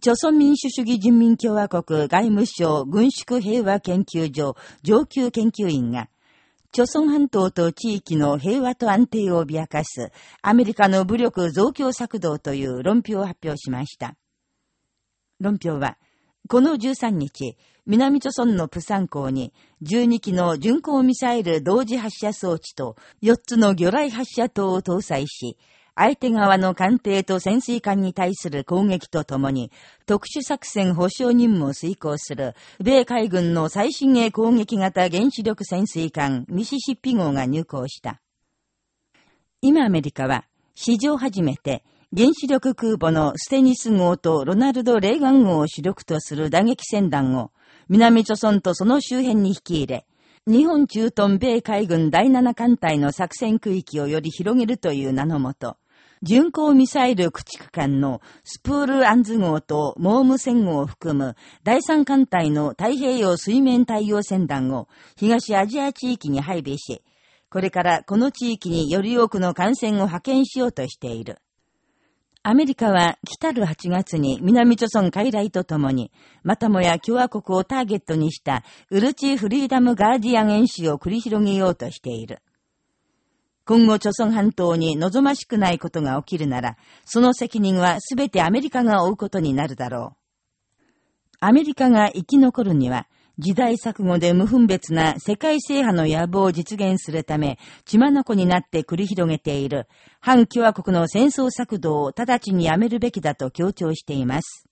朝鮮民主主義人民共和国外務省軍縮平和研究所上級研究員が、朝鮮半島と地域の平和と安定を脅かすアメリカの武力増強策動という論評を発表しました。論評は、この13日、南朝村のプサン港に12機の巡航ミサイル同時発射装置と4つの魚雷発射塔を搭載し、相手側の艦艇と潜水艦に対する攻撃とともに、特殊作戦保障任務を遂行する、米海軍の最新鋭攻撃型原子力潜水艦ミシシッピ号が入港した。今アメリカは、史上初めて、原子力空母のステニス号とロナルド・レーガン号を主力とする打撃船団を、南朝村とその周辺に引き入れ、日本中東米海軍第7艦隊の作戦区域をより広げるという名のもと、巡航ミサイル駆逐艦のスプール・アンズ号とモーム船号を含む第3艦隊の太平洋水面対応船団を東アジア地域に配備し、これからこの地域により多くの艦船を派遣しようとしている。アメリカは来たる8月に南朝村海来とともに、またもや共和国をターゲットにしたウルチフリーダムガーディアン演習を繰り広げようとしている。今後、朝鮮半島に望ましくないことが起きるなら、その責任はすべてアメリカが負うことになるだろう。アメリカが生き残るには、時代錯誤で無分別な世界制覇の野望を実現するため、血眼になって繰り広げている、反共和国の戦争策動を直ちにやめるべきだと強調しています。